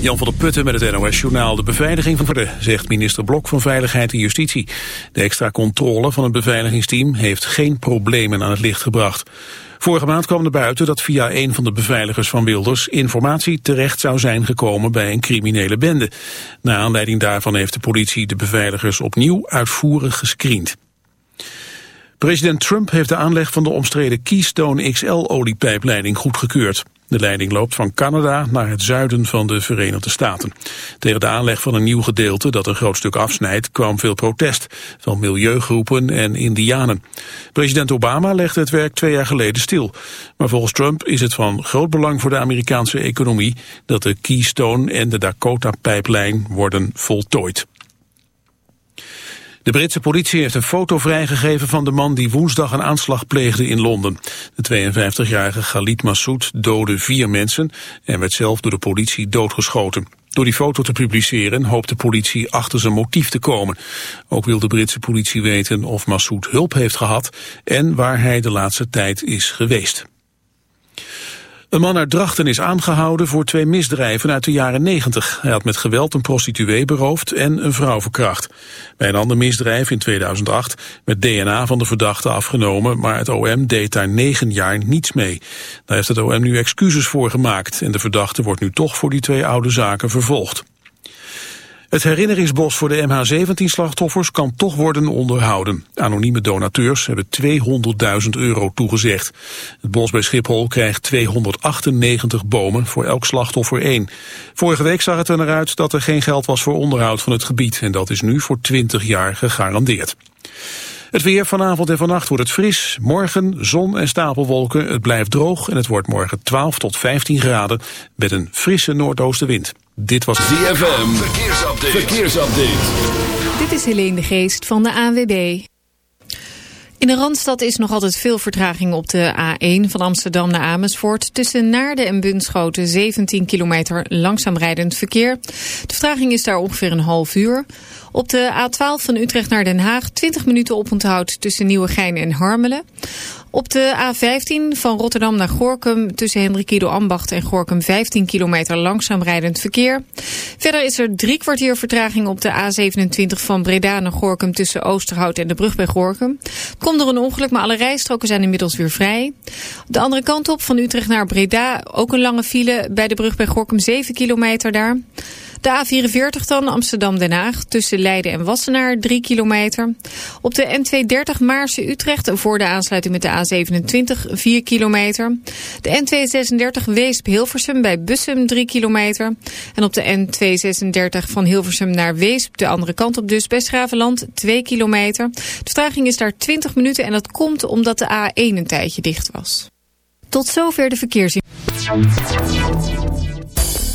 Jan van der Putten met het NOS-journaal. De beveiliging van de, zegt minister Blok van Veiligheid en Justitie. De extra controle van het beveiligingsteam heeft geen problemen aan het licht gebracht. Vorige maand kwam er buiten dat via een van de beveiligers van Wilders informatie terecht zou zijn gekomen bij een criminele bende. Na aanleiding daarvan heeft de politie de beveiligers opnieuw uitvoerig gescreend. President Trump heeft de aanleg van de omstreden Keystone XL-oliepijpleiding goedgekeurd. De leiding loopt van Canada naar het zuiden van de Verenigde Staten. Tegen de aanleg van een nieuw gedeelte dat een groot stuk afsnijdt kwam veel protest van milieugroepen en indianen. President Obama legde het werk twee jaar geleden stil. Maar volgens Trump is het van groot belang voor de Amerikaanse economie dat de Keystone en de Dakota-pijplijn worden voltooid. De Britse politie heeft een foto vrijgegeven van de man die woensdag een aanslag pleegde in Londen. De 52-jarige Khalid Massoud doodde vier mensen en werd zelf door de politie doodgeschoten. Door die foto te publiceren hoopt de politie achter zijn motief te komen. Ook wil de Britse politie weten of Massoud hulp heeft gehad en waar hij de laatste tijd is geweest. Een man uit Drachten is aangehouden voor twee misdrijven uit de jaren 90. Hij had met geweld een prostituee beroofd en een vrouw verkracht. Bij een ander misdrijf in 2008 werd DNA van de verdachte afgenomen, maar het OM deed daar negen jaar niets mee. Daar heeft het OM nu excuses voor gemaakt en de verdachte wordt nu toch voor die twee oude zaken vervolgd. Het herinneringsbos voor de MH17-slachtoffers kan toch worden onderhouden. Anonieme donateurs hebben 200.000 euro toegezegd. Het bos bij Schiphol krijgt 298 bomen, voor elk slachtoffer één. Vorige week zag het er naar uit dat er geen geld was voor onderhoud van het gebied. En dat is nu voor 20 jaar gegarandeerd. Het weer vanavond en vannacht wordt het fris. Morgen zon en stapelwolken. Het blijft droog en het wordt morgen 12 tot 15 graden met een frisse noordoostenwind. Dit was ZFM. Verkeersupdate. Verkeersupdate. Dit is Helene de Geest van de ANWB. In de Randstad is nog altijd veel vertraging op de A1 van Amsterdam naar Amersfoort. Tussen Naarden en Bunschoten 17 kilometer langzaam rijdend verkeer. De vertraging is daar ongeveer een half uur. Op de A12 van Utrecht naar Den Haag 20 minuten oponthoud tussen Nieuwegein en Harmelen. Op de A15 van Rotterdam naar Gorkum tussen Hendrikido Ambacht en Gorkum 15 kilometer langzaam rijdend verkeer. Verder is er drie kwartier vertraging op de A27 van Breda naar Gorkum tussen Oosterhout en de brug bij Gorkum. Komt door een ongeluk, maar alle rijstroken zijn inmiddels weer vrij. De andere kant op van Utrecht naar Breda ook een lange file bij de brug bij Gorkum 7 kilometer daar. De A44 dan, Amsterdam-Den Haag, tussen Leiden en Wassenaar, 3 kilometer. Op de N230 Maarse-Utrecht voor de aansluiting met de A27, 4 kilometer. De N236 Weesp-Hilversum bij Bussum, 3 kilometer. En op de N236 van Hilversum naar Weesp, de andere kant op dus, bij Schravenland, 2 kilometer. De vertraging is daar 20 minuten en dat komt omdat de A1 een tijdje dicht was. Tot zover de verkeersin.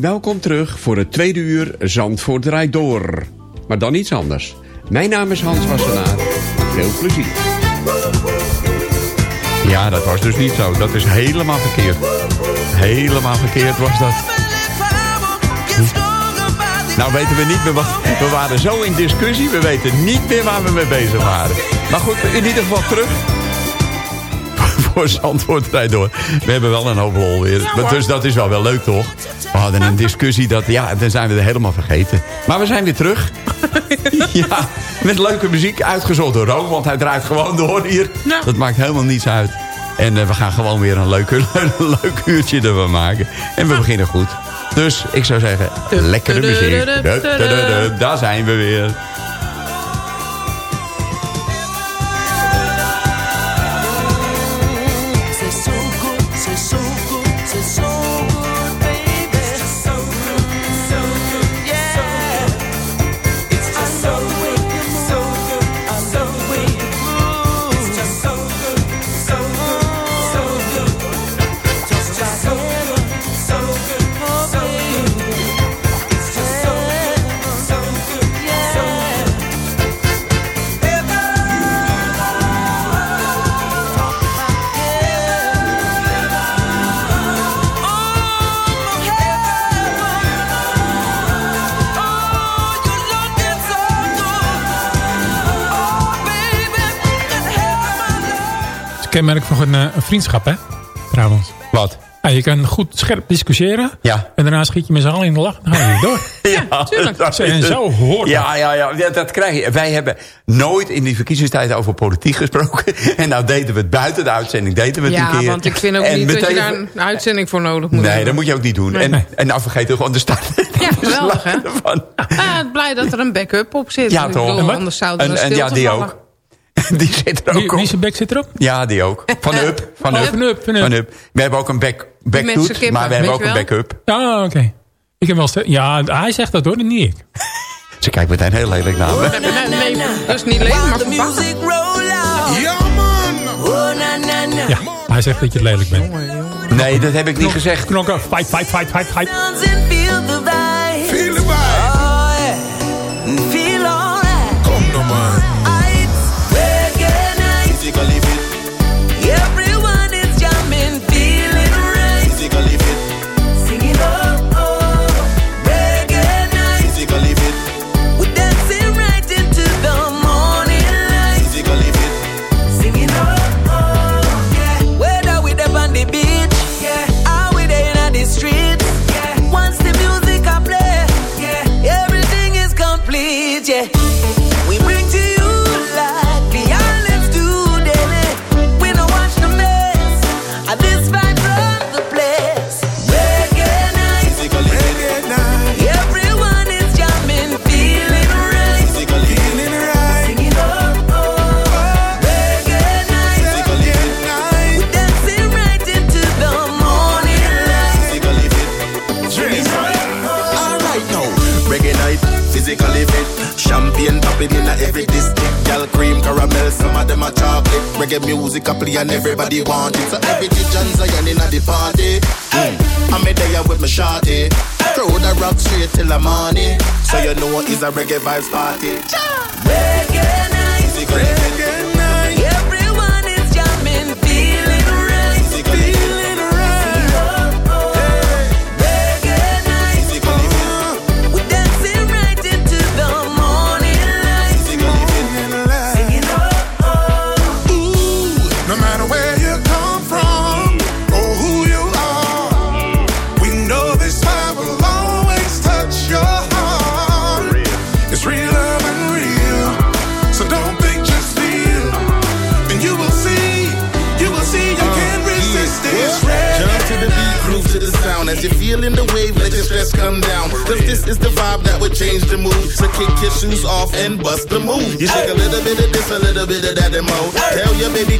Welkom terug voor het tweede uur Zandvoort draait door. Maar dan iets anders. Mijn naam is Hans Wassenaar. Veel plezier. Ja, dat was dus niet zo. Dat is helemaal verkeerd. Helemaal verkeerd was dat. Nou weten we niet meer wat... We waren zo in discussie, we weten niet meer waar we mee bezig waren. Maar goed, in ieder geval terug voor Zandvoort rijdt door. We hebben wel een hoop lol weer. dus dat is wel wel leuk, toch? We hadden een discussie, dat, ja, dan zijn we er helemaal vergeten. Maar we zijn weer terug. ja, met leuke muziek, uitgezocht door Room, want hij draait gewoon door hier. Dat maakt helemaal niets uit. En eh, we gaan gewoon weer een leuk, leuk uurtje ervan maken. En we beginnen goed. Dus ik zou zeggen, lekkere muziek. Daar zijn we weer. Kenmerk van een, eh, een vriendschap, hè? Trouwens. Wat? Ja, je kan goed scherp discussiëren. Ja. En daarna schiet je met z'n allen in de lach. Dan ga je door. Ja, tuurlijk. dat En zo hoort ja, ja, ja, ja, dat krijg je. Wij hebben nooit in die verkiezingstijd over politiek gesproken. En nou deden we het buiten de uitzending. Deden we het Ja, een keer. want ik vind ook En niet dat je daar een uitzending voor nodig moet Nee, hebben. dat moet je ook niet doen. Nee. En, en nou vergeet je gewoon de start. Ja, geweldig, hè? Ja, blij dat er een backup op zit. Ja, toch? bedoel, anders zou er En, een en stilte ja, die vallen. ook. Die zit er Wie, ook wie op. zijn bek zit erop? Ja, die ook. Van Up. Van Oh, Up. van Up, van Up. Van Up. We hebben ook een back, backtoet, maar we hebben ook een wel? backup. Ja, oké. Ik heb wel Ja, hij zegt dat hoor, niet ik. Ze kijkt meteen heel lelijk naar me. Nee, nee, nee, dus niet alleen, maar The verpakken. music roll out. Ja, man! Oh, na, na, na. Ja, hij zegt dat je lelijk bent. Nee, dat heb ik niet gezegd. Knokken, fight, fight, fight, fight, fight.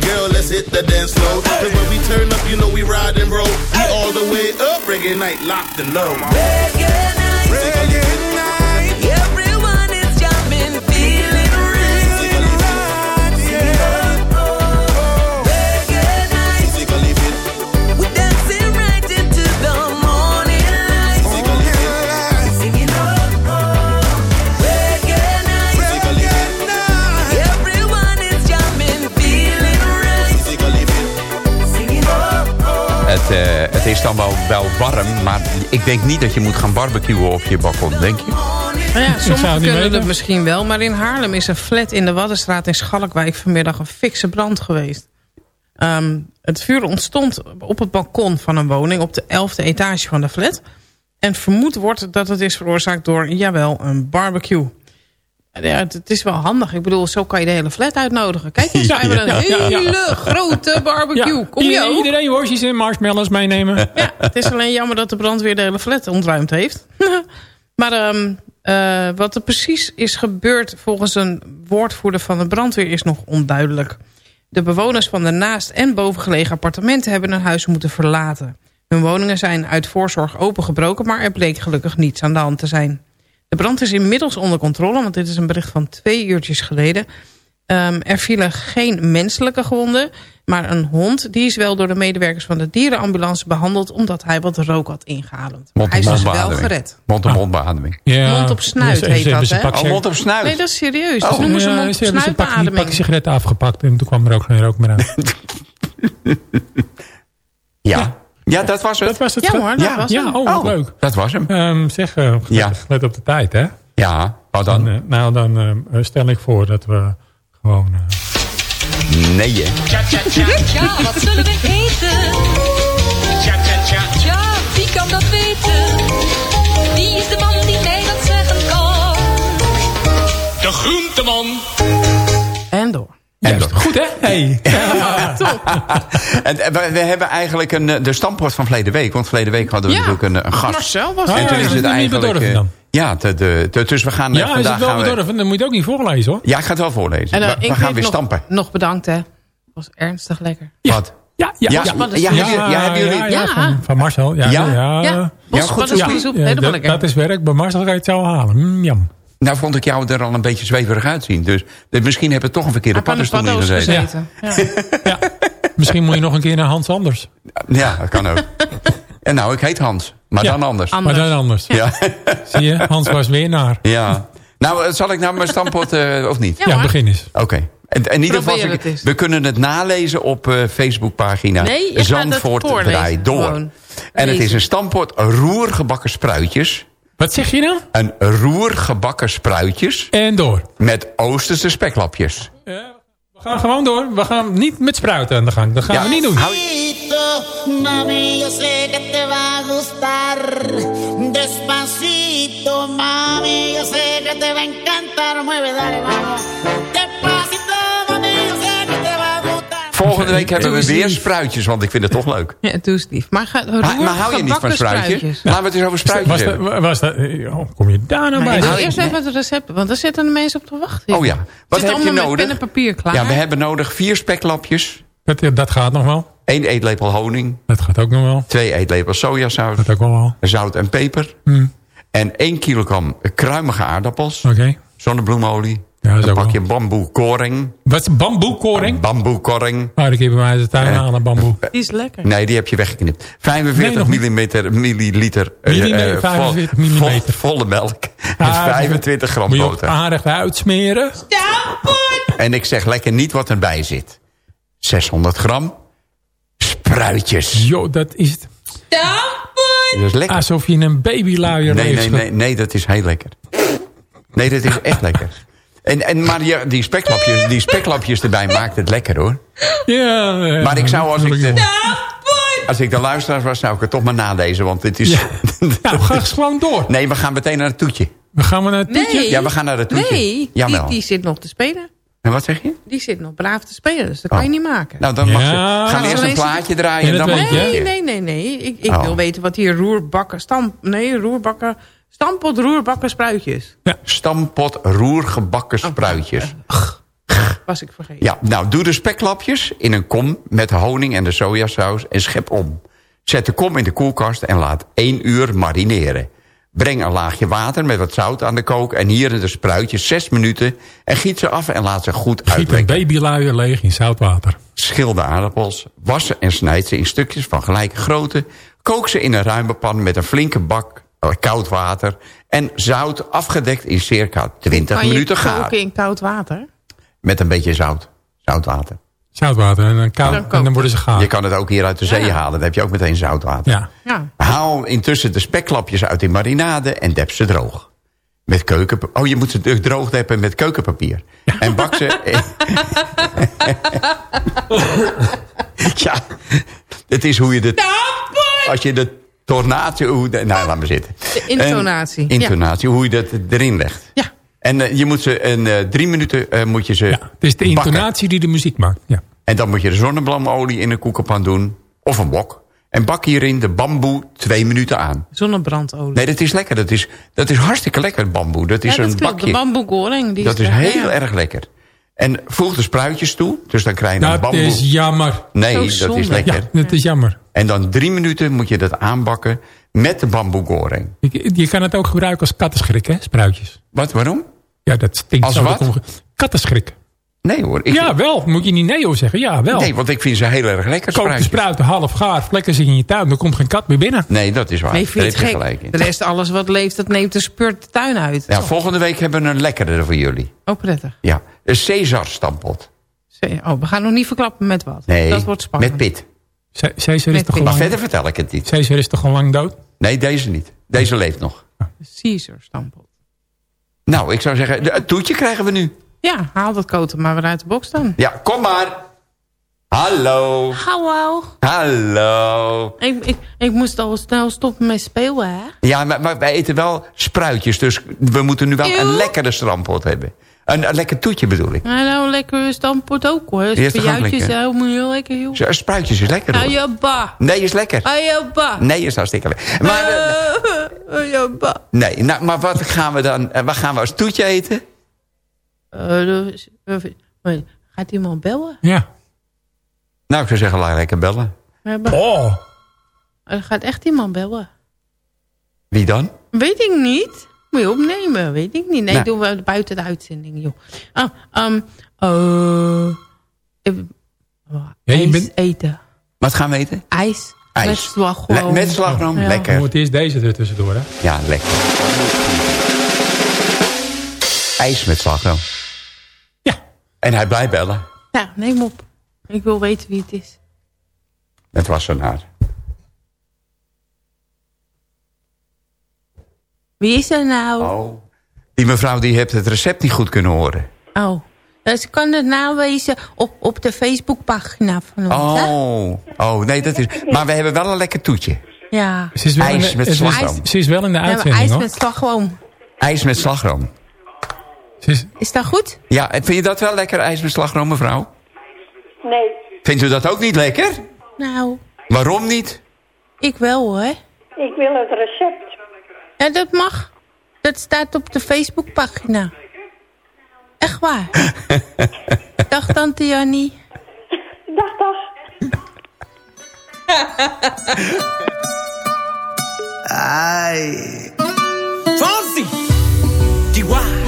Girl, let's hit the dance floor. Cause when we turn up, you know we ride and roll. We all the way up, reggae night locked and low. Reggae night. Reggae night. Is dan wel, wel warm, maar ik denk niet dat je moet gaan barbecuen op je balkon, denk je? Nou ja, zou sommigen kunnen weten. het misschien wel, maar in Haarlem is een flat in de Waddenstraat in Schalkwijk vanmiddag een fikse brand geweest. Ehm, het vuur ontstond op het balkon van een woning op de 11e etage van de flat. En vermoed wordt dat het is veroorzaakt door, jawel, een barbecue. Ja, het, het is wel handig. Ik bedoel, zo kan je de hele flat uitnodigen. Kijk eens, we hebben een hele grote barbecue. Kom je ook? Iedereen worstjes en marshmallows meenemen. Ja, het is alleen jammer dat de brandweer de hele flat ontruimd heeft. maar ehm, eh, wat er precies is gebeurd volgens een woordvoerder van de brandweer is nog onduidelijk. De bewoners van de naast en bovengelegen appartementen hebben hun huis moeten verlaten. Hun woningen zijn uit voorzorg opengebroken, maar er bleek gelukkig niets aan de hand te zijn. De brand is inmiddels onder controle, want dit is een bericht van twee uurtjes geleden. Ehm, er vielen geen menselijke gewonden, maar een hond... die is wel door de medewerkers van de dierenambulance behandeld... omdat hij wat rook had ingeademd. Maar hij is dus wel gered. Mond-op-mond-beademing. Ja. Mond op snuit ze- heet ze- dat, hè? Oh, mond op snuit. Nee, dat is serieus. Dat Oh. noemen ze mond op ze hebben ze een sigaretten afgepakt en toen kwam er ook geen rook meer uit. Ja. ja, dat was het. Dat was het. Ja hoor, dat ja, was ja, hem. oh, wat Oh, leuk. Dat was hem. Ehm, zeg, eh, Ja. let op de tijd, hè? Ja, wat Dan, eh, nou, dan eh, stel ik voor dat we gewoon... eh, Nee, hè. Tja, tja, tja, tja, wat zullen we eten? Tja, tja, tja. Tja, wie kan dat weten? Wie is de man die mij dat zeggen kan? De groenteman. En Goed, hè? Hey. En eh, we, we hebben eigenlijk een, eh, de standpoort van verleden week. Want verleden week hadden we Ja. natuurlijk een, een gast. Marcel was Ah, En toen ja, is het eigenlijk... bedorven eh, dan? Ja, te, de, te- dus we gaan eh, Ja, is vandaag... het wel gaan we- bedorven? Dan moet je het ook niet voorlezen, hoor. Ja, ik ga het wel voorlezen. En, eh, we gaan weer nog, stampen. Nog bedankt, hè. was ernstig lekker. Wat? Ja, ja, Ja, ja. ja, ja, hebben jullie- ja, hebben jullie- ja, Ja. Van, van Marcel. Ja, Ja? ja. Ja, Ja, dat, lekker. dat is werk. Bij Marcel ga je het zo halen. Mm, jam. Nou vond ik jou er al een beetje zweverig uitzien. Dus, dus misschien heb je toch een verkeerde paddenstoel in gezeten. gezeten. Ja. Misschien moet je nog een keer naar Hans Anders. Ja, dat kan ook. en nou, ik heet Hans. Maar Ja. dan anders. Anders. Maar dan anders. Ja. Zie je? Hans was weer naar. ja. Nou, eh, zal ik nou mijn stampot eh, of niet? Ja, Ja, begin eens. Oké. En, in ieder geval, we kunnen het nalezen op eh Facebookpagina Nee, Zandvoort door. gewoon. En het is een stampot roergebakken spruitjes. Wat zeg je nou? Een roergebakken spruitjes En door. met Oosterse speklapjes. Ja, we gaan gewoon door. We gaan niet met spruiten aan de gang. Dat gaan Ja, we niet doen. hou Mami, yo sé que te va a gustar. Despacito, mami, yo sé que te va a encantar. Mueve, dale, vamos. Volgende week hebben we weer spruitjes, want ik vind het toch leuk. Ja, doe eens lief. Maar, ga, roer, maar hou je niet van gebakken spruitjes? Laten we het eens over spruitjes Was dat, was dat, eh, oh, kom je daar nou bij? Nou, eerst even het recept, want daar zitten de mensen op te wachten. Oh ja. Wat heb je nodig? met pen en papier klaar. Ja, we hebben nodig vier speklapjes, Dat, dat gaat nog wel. één eetlepel honing, Dat gaat ook nog wel. twee eetlepels sojasaus, Dat ook wel wel. zout en peper Hm, en één kilogram kruimige aardappels, Oké. zonnebloemolie, Ja, dat is een ook pakje bamboe koring, Wat is bamboekoring? bamboe koring. Oh, die je mij uit de tuin Eh. halen, bamboe. Die is lekker. Nee, die heb je weggeknipt. 45 Nee, milliliter. eh, Millimeter, eh, vol- 45 vol- volle melk. Ah, en 25 gram Moet je boter. aardig uitsmeren. En ik zeg lekker niet wat erbij zit. 600 gram spruitjes. Jo, dat is het. Dat is lekker. Alsof je een babyluier Nee, nee, nee, nee, dat is heel lekker. Nee, dat is echt lekker. En, en, maar die, die, speklapjes, die speklapjes erbij maakt het lekker hoor. Ja, Maar ik zou als ik de, natuurlijk. als ik de luisteraar was, zou ik het toch maar nalezen. Want het is... Ja. Nou, ga eens gewoon door. Nee, we gaan meteen naar het toetje. We gaan we naar het toetje. Nee. Ja, we gaan naar het toetje. Nee, die, Jawel. die zit nog te spelen. En wat zeg je? Die zit nog braaf te spelen, dus dat kan Oh. je niet maken. Nou, dan mag Ja. ze. Gaan Gaan we ze eerst een plaatje draaien en dan je. je. nee, nee, nee, nee. Ik, ik Oh. wil weten wat hier roerbakken... Stamp, nee, roerbakken... Stampot roerbakken spruitjes. Stampot roergebakken spruitjes. Was ik vergeten. Ja, nou, doe de speklapjes in een kom met de honing en de sojasaus en schep om. Zet de kom in de koelkast en laat 1 uur marineren. Breng een laagje water met wat zout aan de kook... en hier in de spruitjes 6 minuten... en giet ze af en laat ze goed Giet een uitlekken. babyluier leeg in zoutwater. Schil de aardappels, was en snijd ze in stukjes van gelijke grootte... kook ze in een ruime pan met een flinke bak koud water... en zout afgedekt in circa 20 Kan je minuten gaar. koken in koud water? Met een beetje zout. Zoutwater. Zoutwater en dan, koud, Dan en dan koken. worden ze gaar. Je kan het ook hier uit de zee Ja. halen. Dan heb je ook meteen zoutwater. Ja. Ja. Haal intussen de speklapjes uit die marinade en dep ze droog. Met keukenpapier. Oh, je moet ze droog deppen met keukenpapier. En bak ze... ja, het is hoe je de... Als je de tornatie... Hoe nou, laat maar zitten. De intonatie. En, intonatie, hoe je dat erin legt. Ja. En eh, je moet ze in eh, drie minuten eh, moet je ze Het is de bakken. intonatie die de muziek maakt. Ja. En dan moet je de zonneblamolie in een koekenpan doen. Of een wok. En bak hierin de bamboe twee minuten aan. Zonnebrandolie. Nee, dat is lekker. Dat is, dat is hartstikke lekker, bamboe. Dat is ja, dat een klopt. bakje. De bamboe goreng. Die dat is er- heel ja. erg lekker. En voeg de spruitjes toe. Dus dan krijg je een Dat bamboe. is jammer. Nee, Zo dat zonde. is lekker. Ja, dat is jammer. En dan drie minuten moet je dat aanbakken met de bamboe goreng. Je, je kan het ook gebruiken als kattenschrik, hè, spruitjes. Wat, waarom? Ja, dat stinkt Als zo. wat? dat Kattenschrik. Nee hoor. Ik, Ja, wel. Moet je niet nee hoor zeggen. Ja, wel. Nee, want ik vind ze heel erg lekker, Kook de spruiten half gaar. Vlekken ze in je tuin. Dan komt geen kat meer binnen. Nee, dat is waar. Nee, vind je gelijk in. De rest, alles wat leeft, dat neemt de spurt de tuin uit. Ja, volgende week hebben we een lekkere voor jullie. Ook prettig. Ja, een Caesar stampot. Zee- Oh, we gaan nog niet verklappen met wat. Nee, dat wordt spannend. met pit. Caesar is, Met toch pit. al Maar lang, verder vertel ik het niet. Caesar is toch al lang dood? Nee, deze niet. Deze leeft nog. Caesar stampot. Nou, ik zou zeggen, de- het toetje krijgen we nu. Ja, haal dat koten maar weer uit de box dan. Ja, kom maar. Hallo. Hallo. Hallo. Ik, ik, ik moest al snel stoppen met spelen, hè? Ja, maar, maar wij eten wel spruitjes, dus we moeten nu wel Eeuw. een lekkere stampot hebben. Een, een lekker toetje bedoel ik. Ja, nou, lekker stampot ook, hoor. Spruitjes, lekker? helemaal heel lekker, joh. Zo, Spruitjes is lekker hoor. Ajaba. Nee, is lekker. Ajaba. Nee, is hartstikke lekker. Maar, Ajaba. nee, nou, maar wat gaan we dan, eh, wat gaan we als toetje eten? Eh, dus, eh, wait, Gaat iemand bellen? Ja. Nou, ik zou zeggen, laat lekker bellen. Oh. Er gaat echt iemand bellen. Wie dan? Weet ik niet. Moet je opnemen, weet ik niet. Nee, Nou. doen we buiten de uitzending, joh. Ah, um, eh, oh, Ja, je ijs bent- eten. Wat gaan we eten? IJs. IJs. Met slagroom. Le- met slagroom? Ja. Lekker. Dan moet eerst deze er tussendoor, hè? Ja, lekker. IJs met slagroom. Ja. En hij blijft bellen. Ja, neem op. Ik wil weten wie het is. Het was een haar. Wie is er nou? Oh. Die mevrouw die heeft het recept niet goed kunnen horen. Oh. Dus kan het nawezen op, op de Facebookpagina van ons, hè? Oh. Oh, nee, dat is... Maar we hebben wel een lekker toetje. Ja. Ze is wel, in IJs de, met slagroom. ze is wel in de uitzending, ijs hoor. met slagroom. IJs met slagroom. Is, Is dat goed? Ja, en vind je dat wel lekker, ijs met slagroom, mevrouw? Nee, Vindt u dat ook niet lekker? Nou, Waarom niet? ik wel hoor. ik wil het recept. Ja, dat mag. Dat staat op de Facebookpagina. Echt waar. Dag tante Jannie. Dag, dag. Ay. Fonsi. Chihuahua.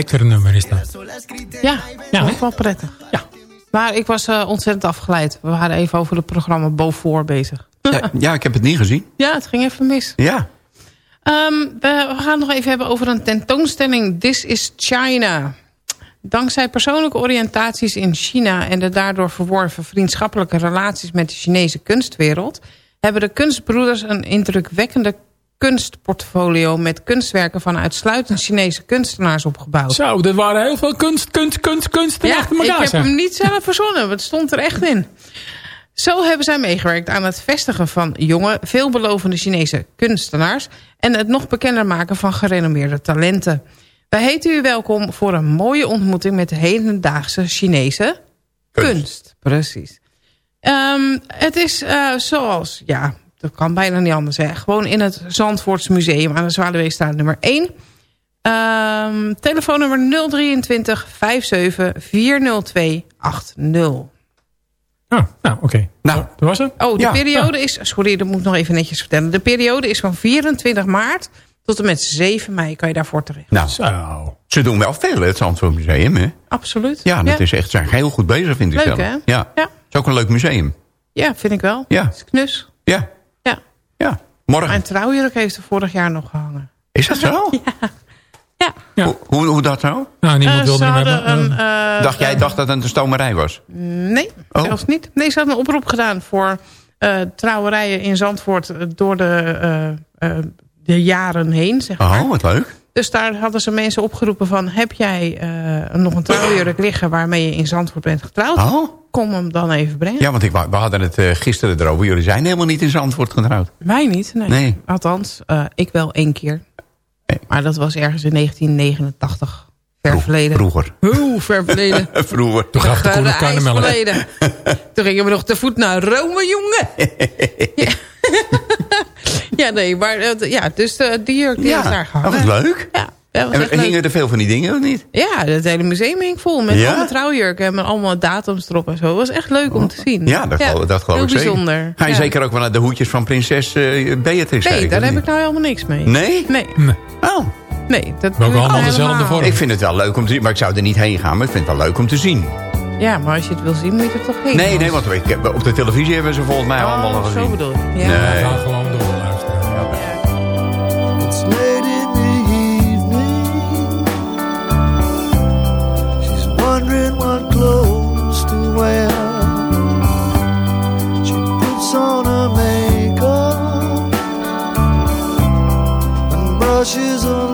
Lekker nummer is dat. Ja, ja ook wel prettig. Ja. Maar ik was eh, ontzettend afgeleid. We waren even over het programma Beaufort bezig. Ja, ja, ik heb het niet gezien. Ja, het ging even mis. Ja. Ehm, we, we gaan het nog even hebben over een tentoonstelling This is China. Dankzij persoonlijke oriëntaties in China... en de daardoor verworven vriendschappelijke relaties met de Chinese kunstwereld... hebben de kunstbroeders een indrukwekkende kunstportfolio... met kunstwerken van uitsluitend Chinese kunstenaars opgebouwd. Zo, dat waren heel veel kunst, kunst, kunst, kunst Ja, achter ik heb zeg. hem niet zelf verzonnen. Het stond er echt in. Zo hebben zij meegewerkt aan het vestigen van jonge, veelbelovende Chinese kunstenaars... en het nog bekender maken van gerenommeerde talenten. Wij heten u welkom voor een mooie ontmoeting met de hedendaagse Chinese kunst. Precies. Ehm, het is eh, zoals, ja, dat kan bijna niet anders zeggen. Gewoon in het Zandvoorts Museum aan de Zwaluweestraat nummer 1... Ehm, telefoonnummer 023 57 402 80. Oh, nou, oké. Nou, dat was het. Oh, de Ja. periode is... Sorry, dat moet ik nog even netjes vertellen. De periode is van 24 maart tot en met 7 mei. Kan je daarvoor terecht. Nou, Zo. ze doen wel veel, hè, het Zandvoort Museum, hè? Absoluut. Ja, dat ja. is echt, zijn heel goed bezig, vind ik Leuk, zelf. hè? Ja. Ja. Het is ook een leuk museum. Ja, vind ik wel. Ja. Het is knus. Ja. Ja. Ja. Morgen. Mijn trouwjurk heeft er vorig jaar nog gehangen. Is dat zo? ja. Hoe, hoe, hoe dat nou? Nou, niemand Eh, wilde hem hebben. een, eh, Dacht jij dacht dat het een stomerij was? Nee, Oh. zelfs niet. Nee, ze hadden een oproep gedaan voor eh, trouwerijen in Zandvoort... eh, door de, eh, eh, de jaren heen, zeg maar. Oh, wat leuk. Dus daar hadden ze mensen opgeroepen van... heb jij eh, nog een trouwjurk liggen waarmee je in Zandvoort bent getrouwd? Oh. Kom hem dan even brengen. Ja, want ik, we hadden het eh, gisteren erover. Jullie zijn helemaal niet in Zandvoort getrouwd. Mij niet, nee. Nee. Althans, eh, ik wel één keer. Maar dat was ergens in 1989. Ver verleden. Vroeger. Hoe ver verleden. Vroeger. Toen gaf de koe nog karnemelk. verleden. Toen gingen we nog te voet naar Rome, jongen. ja. ja, nee, maar eh, ja, dus eh, die jurk die Ja, is daar dat gehangen. was leuk. Ja, En leuk. hingen er veel van die dingen, of niet? Ja, het hele museum hing vol met Ja? allemaal trouwjurken en met allemaal datums erop en zo. Het was echt leuk om te zien. Ja, dat geloof, dat geloof heel ik zeker. bijzonder. Ga je Ja. zeker ook wel naar de hoedjes van prinses eh, Beatrix Nee, kijken, daar heb ik nou helemaal niks mee. Nee? Nee. Oh. Nee, dat Maar ook ik allemaal dezelfde vorm. Ik vind het wel leuk om te zien, maar ik zou er niet heen gaan. Maar ik vind het wel leuk om te zien. Ja, maar als je het wil zien, moet je er toch heen. Nee, nee, want ik heb- op de televisie hebben ze volgens mij allemaal al Oh, gezien. zo bedoel je. Ja. Nee. Ga gewoon door wear. She puts on her makeup and brushes her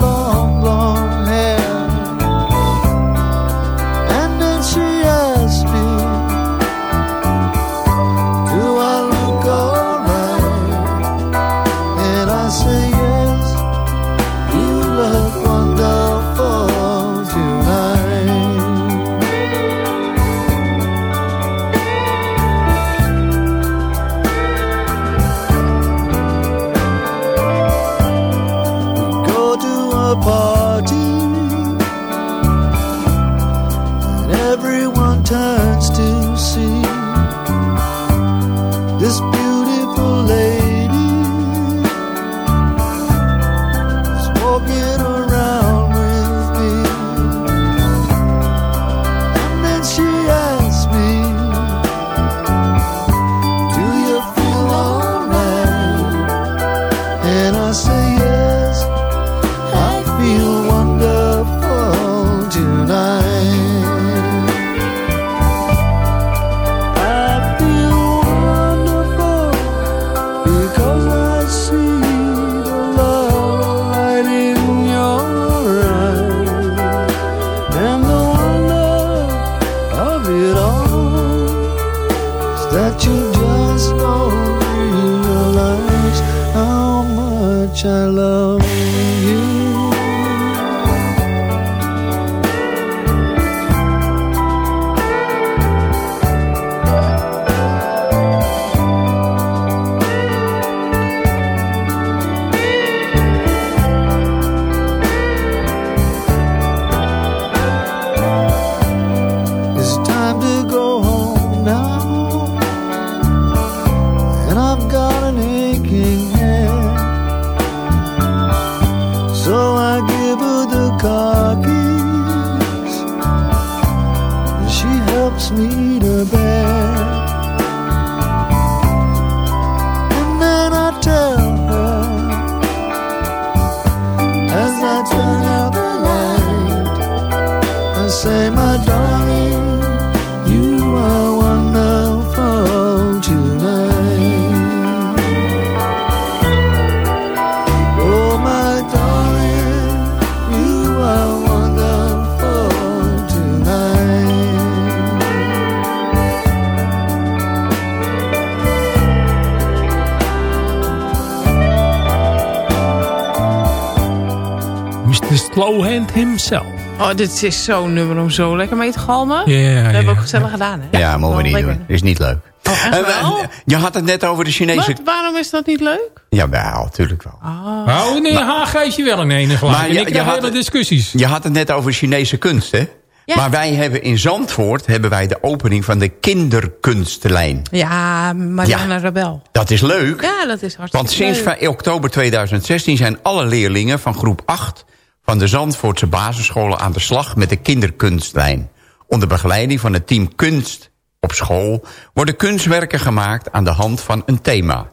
Himself. Oh, dit is zo'n nummer om zo lekker mee te galmen. Ja, ja, Dat hebben we ja. ook gezellig gedaan, hè? Ja, mogen we niet doen. Is niet leuk. echt Eh, wel? eh, je had het net over de Chinese... Wat? Waarom is dat niet leuk? Ja, wel, natuurlijk wel. Nou, nee, haar geeft je wel een ene gelijk. Maar En je- ik je had- hele discussies. Je had het net over Chinese kunst, hè? Ja. Maar wij hebben in Zandvoort hebben wij de opening van de kinderkunstlijn. Ja, Marianne Rebel. Dat is leuk. Ja, dat is hartstikke Want sinds leuk. oktober 2016 zijn alle leerlingen van groep 8... van de Zandvoortse basisscholen aan de slag met de kinderkunstlijn. Onder begeleiding van het team Kunst op school... worden kunstwerken gemaakt aan de hand van een thema.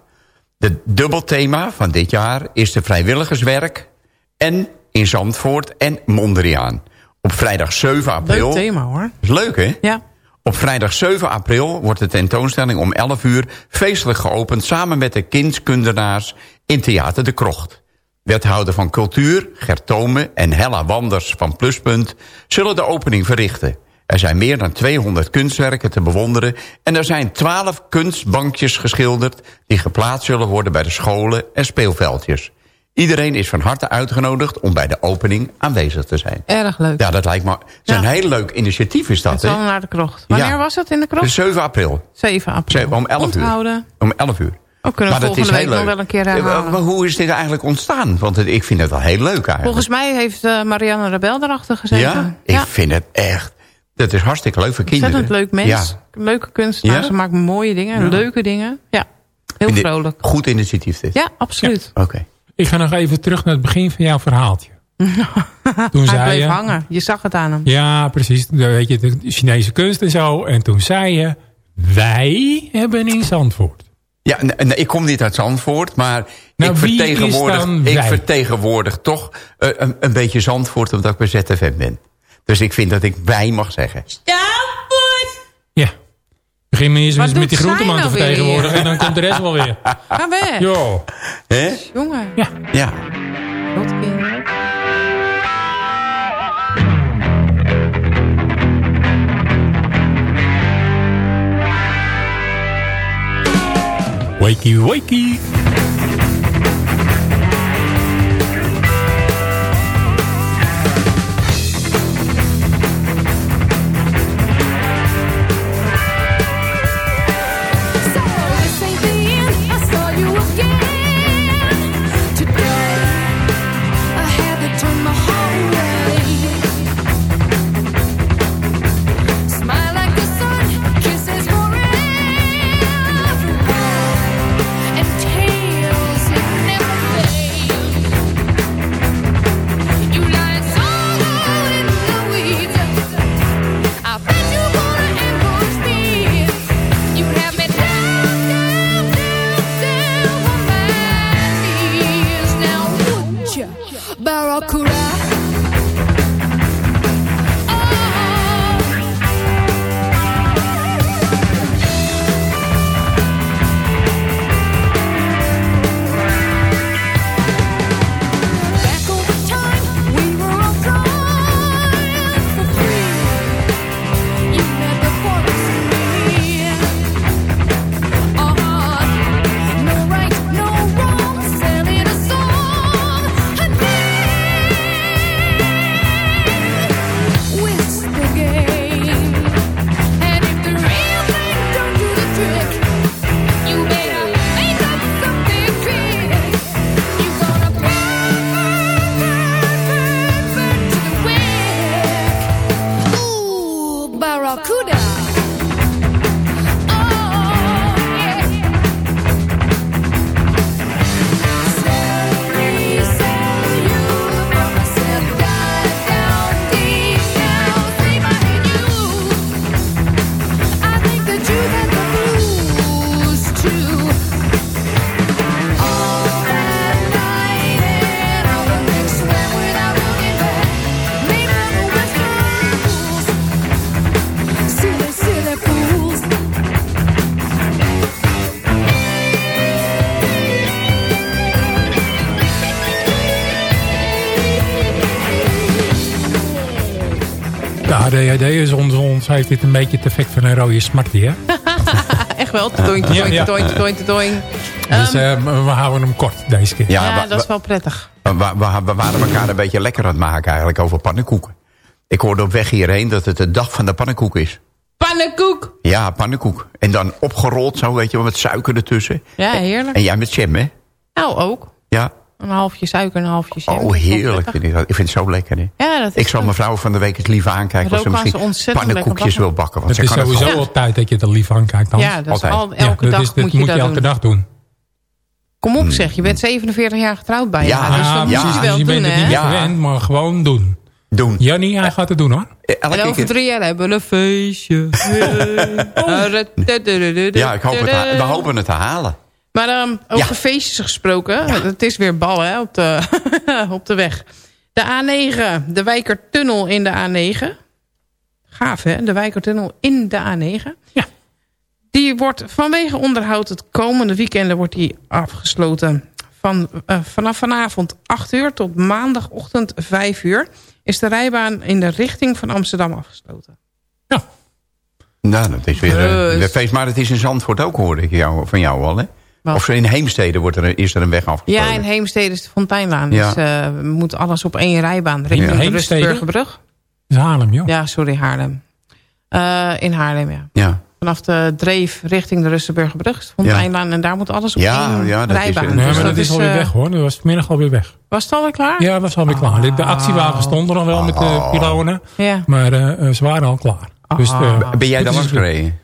De dubbelthema van dit jaar is de vrijwilligerswerk... en in Zandvoort en Mondriaan. Op vrijdag 7 april... Leuk thema, hoor. is leuk, hè? Ja. Op vrijdag 7 april wordt de tentoonstelling om 11 uur feestelijk geopend... samen met de kindskundenaars in Theater de Krocht. Wethouder van Cultuur, Gert Tome en Hella Wanders van Pluspunt... zullen de opening verrichten. Er zijn meer dan 200 kunstwerken te bewonderen... en er zijn 12 kunstbankjes geschilderd... die geplaatst zullen worden bij de scholen en speelveldjes. Iedereen is van harte uitgenodigd om bij de opening aanwezig te zijn. Erg leuk. Ja, dat lijkt me... Het is een heel leuk initiatief is dat, Het is hè? naar de krocht. Wanneer Ja. was het in de krocht? Dus 7 april. 7 april. Om 11 uur. Om 11 uur. Ook kunnen we Maar dat volgende is week heel nog leuk. wel een keer Eh, herhalen. maar hoe is dit eigenlijk ontstaan? Want het- ik vind het wel heel leuk eigenlijk. Volgens mij heeft eh, Marianne Rebel erachter gezeten. ja? Ik vind het echt... Dat is hartstikke leuk voor kinderen. Ontzettend leuk mens. Ja. Leuke kunstenaar. Ja? Ze maakt mooie dingen. Ja. Leuke dingen. Ja. Heel vrolijk. Goed initiatief dit. Ja, absoluut. Oké. Ik ga nog even terug naar het begin van jouw verhaaltje. Toen Hij zei bleef je... hangen. Je zag het aan hem. Ja, precies. De, weet je, de Chinese kunst en zo. En toen zei je... Wij hebben in Zandvoort. Ja, ik kom niet uit Zandvoort, maar Nou, ik, vertegenwoordig, ik vertegenwoordig toch eh, een, een beetje Zandvoort omdat ik bij ZFM ben. Dus ik vind dat ik wij mag zeggen. Ja. Begin maar eerst Wat eens met die groenteman te nou weer? vertegenwoordigen. En dan komt de rest wel weer. Ga weg. Jo. Hè? Jongen. Ja. Ja. Wakey, wakey. ADHD is onder ons heeft dit een beetje het effect van een rode smartie, hè? Echt wel. Ja, ja. todoing, todoing, todoing. Dus eh, we houden hem kort deze keer. Ja, dat is wel prettig. We, we, we- we waren elkaar een beetje lekker aan het maken eigenlijk over pannenkoeken. Ik hoorde op weg hierheen dat het de dag van de pannenkoek is. Pannenkoek! Ja, pannenkoek. En dan opgerold zo, weet je wel, met suiker ertussen. Ja, heerlijk. En jij met jam, hè? Nou, ook. Ja. Een halfje suiker en een halfje jam. Oh, heerlijk vind ik dat. Ik vind het zo lekker, hè? Ja, dat is Ik zal goed. mevrouw van de week eens liever aankijken... of ze Rook kan ze misschien pannenkoekjes wil bakken. Want Het ze is kan het sowieso al tijd dat je er lief aan kijkt, Hans. Ja, dat is Altijd. al, elke Ja, dag dat is- dit moet je moet dat je elke doen. dag doen. Kom op zeg, je bent 47 jaar getrouwd bij je. Ja, dus dat ja, moet je dus wel je doen, bent het hè? Ja. gewend, maar gewoon doen. Doen. Jannie, hij gaat het doen hoor. Elke En over keer- drie jaar hebben we een feestje. Ja, ik hoop het, we hopen het te halen. Maar ehm, over feestjes gesproken. Het is weer bal hè, op, de, op de weg. De A9, de Wijkertunnel in de A9. Gaaf hè, de Wijkertunnel in de A9. Ja. Die wordt vanwege onderhoud het komende weekend wordt die afgesloten. Van, eh, vanaf vanavond 8 uur tot maandagochtend 5 uur... is de rijbaan in de richting van Amsterdam afgesloten. Nou, dat is weer Dus. een de feest. Maar het is in Zandvoort ook, hoorde ik jou, van jou al, hè? Wat? Of in Heemstede wordt er, is er een weg afgesloten. Ja, in Heemstede is de Fonteinlaan. Ja. Dus eh, we moeten alles op één rijbaan. Richting de Heemstede? Rustburgerbrug. Dat is Haarlem, joh. Ja, sorry, Haarlem. Eh, in Haarlem, ja. Ja. Vanaf de Dreef richting de Rustenburgerbrug. is de Fonteinlaan. En daar moet alles op Ja, één ja, dat is- rijbaan. Nee, Dus maar dat is alweer eh, weg hoor. Dat was vanmiddag alweer weg. Was het alweer klaar? Ja, dat was alweer klaar. De- De actiewagen stond er nog wel met de pilonen. Ja. Maar eh, eh, ze waren al klaar. Dus, eh, Ben jij het daar is- langs gereden?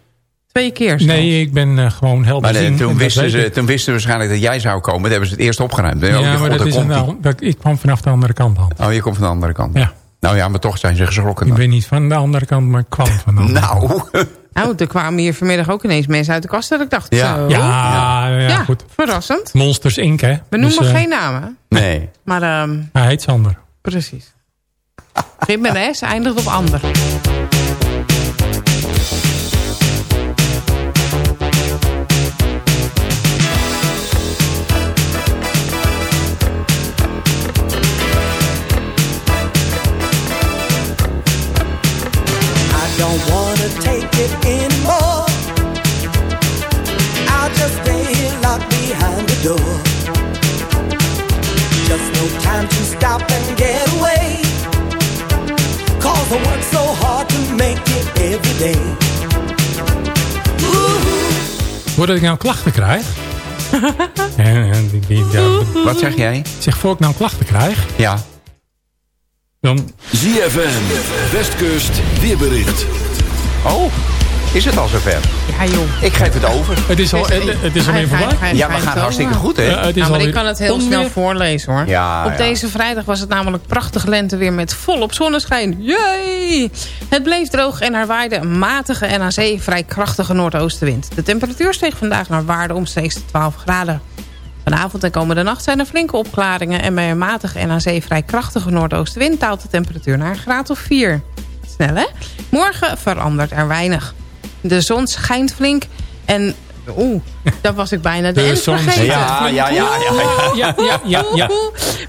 Twee keer zelfs. Nee, ik ben eh, gewoon helder Maar toen, dat wisten ze, toen wisten ze waarschijnlijk dat jij zou komen. Dan hebben ze het eerst opgeruimd. Oh, Ja, God, maar dat is wel- dat- ik kwam vanaf de andere kant aan. Oh, je komt van de andere kant. Ja. Nou ja, maar toch zijn ze geschrokken. Ik dan. ben niet van de andere kant, maar ik kwam van de andere kant. Nou, Nou, er kwamen hier vanmiddag ook ineens mensen uit de kast. Dat ik dacht, Ja. zo. Ja, ja, Ja, goed. verrassend. Monsters Inc. Hè? We noemen Dus, eh, geen namen. nee. Maar ehm, Hij heet Sander. precies. Begint met een S, eindigt op ander. Voordat ik nou klachten krijg... Die- die- ja, Wat zeg jij? zeg, voor ik nou klachten krijg... Ja. Dan, ZFM, Westkust, weerbericht. Oh, is het al zover? Ja, joh. Ik geef het over. het is al, het, het is Hij- hij- voorbij. Ja, we gaan hartstikke over. goed, hè? Ja, het is Ja, maar ik kan het heel onweer. snel voorlezen hoor. Ja, Op ja. deze vrijdag was het namelijk prachtig lenteweer met volop zonneschijn. Yay! Het bleef droog en er waaide een matige en aan zee vrij krachtige noordoostenwind. De temperatuur steeg vandaag naar waarde omstreeks de 12 graden. Vanavond en komende nacht zijn er flinke opklaringen... en bij een matige en aan zee vrij krachtige noordoostenwind... daalt de temperatuur naar een graad of 4. Snel hè? Morgen verandert er weinig. De zon schijnt flink en... Oeh, daar was ik bijna de, De end zon vergeten. Ja, ja, ja, ja, ja. Ja, ja, ja, ja.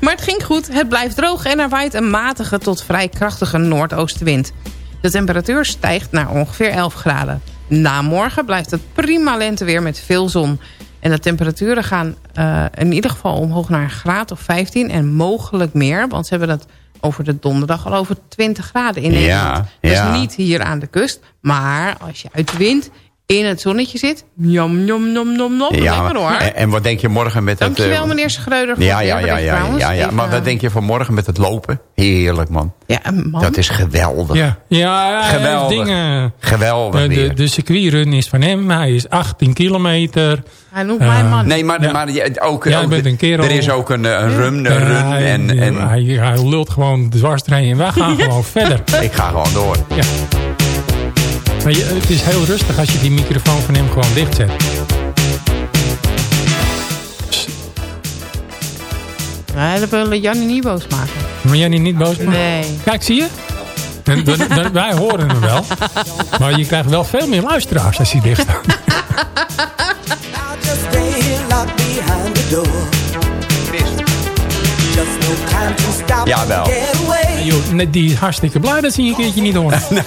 Maar het ging goed. Het blijft droog en er waait een matige tot vrij krachtige noordoostenwind. De temperatuur stijgt naar ongeveer 11 graden. Na morgen blijft het prima lenteweer met veel zon. En de temperaturen gaan eh, in ieder geval omhoog naar een graad of 15 en mogelijk meer. Want ze hebben het over de donderdag al over 20 graden in Nederland. Ja, Dat ja. is niet hier aan de kust. Maar als je uit de wind in het zonnetje zit... Jam, jam, jam, jam, jam. Ja, Lekker hoor. maar- en, en wat denk je morgen met het... Dankjewel eh, meneer Schreuder Ja, ja, ja, ja, trouwens. ja, ja. Even, Maar wat denk je van morgen met het lopen? Heerlijk, man. Ja, man. Dat is geweldig. Ja, heeft Geweldig. dingen. Geweldig De, de, weer. de circuitrun is van hem. Hij is 18 kilometer. Hij noemt Eh, mij man. Nee, maar, Ja. maar je- ook, Ja, ook- bent een kerel. er is ook een, eh, een rum, een Ja, run. hij, En, en hij, hij lult gewoon dwars erheen en wij gaan gewoon verder. ik ga gewoon door. Ja. Maar je, het is heel rustig als je die microfoon van hem gewoon dicht zet. Nee, dat willen Jannie niet boos maken. Maar jij niet, niet boos maken? Nee. Kijk, zie je? Dan- dan- dan- wij horen hem wel. Maar je krijgt wel veel meer luisteraars als hij dicht staat. Jawel. net die hartstikke blij dat ze je een keertje niet horen.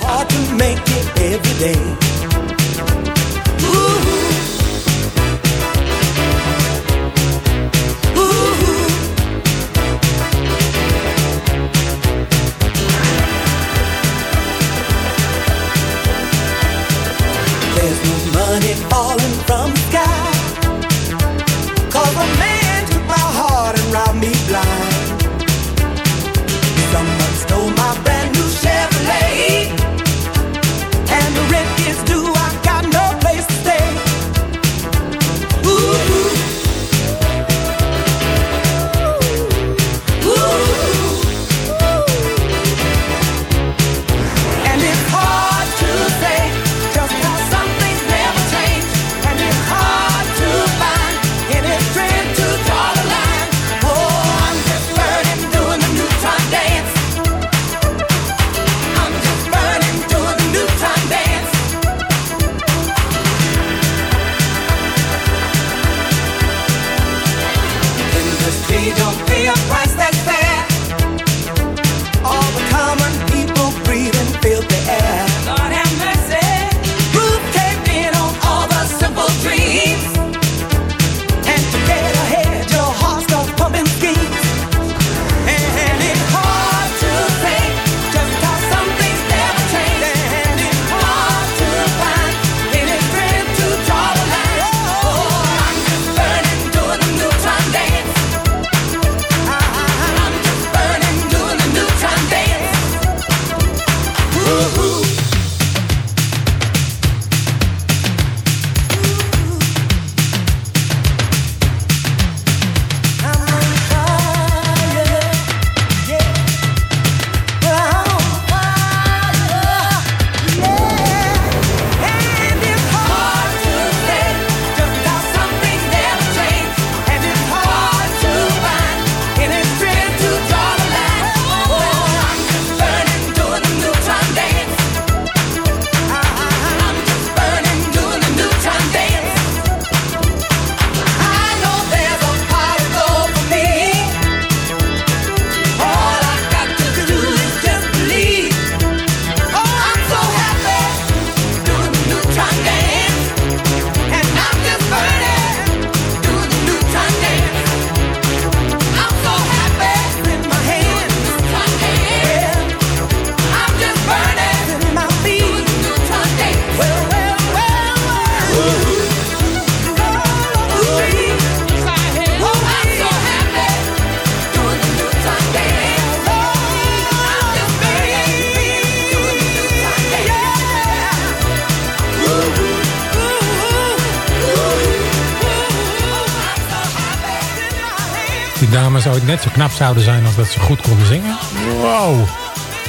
knap zouden zijn als dat ze goed konden zingen. Wow.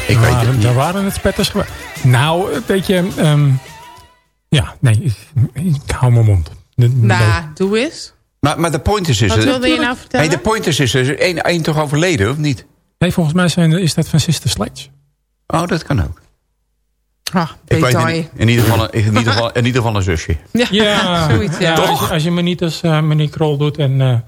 Ik daar weet het waren, niet. Daar waren het spetters geweest. Nou, weet je... ehm, ja, nee, ik, ik hou mijn mond. Nou, doe eens. Maar, maar de point is... Wat dus- wilde je nou vertellen? Hey, de point is, is er één, één toch overleden, of niet? Nee, volgens mij zijn, is dat van Sister Sledge. Oh, dat kan ook. Ah, Ik weet in, in, ieder geval, een- in, ieder geval, in ieder geval een zusje. Ja, Ja, zoiets, ja. Als, je, als je me niet als eh, meneer Krol doet en eh,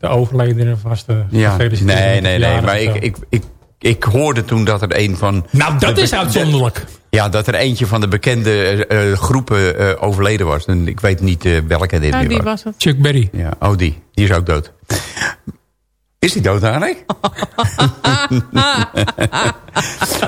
de overledene vast... eh, Ja, gefeliciteerd nee, nee, de nee. Maar ik, zo. ik, ik, ik hoorde toen dat er een van... Nou, dat de is uitzonderlijk. Ja, dat er eentje van de bekende eh, eh, groepen eh, overleden was. En ik weet niet eh, welke dit Nou, die was. was het. Chuck Berry. Ja, oh, die. Die is ook dood. Is die dood eigenlijk?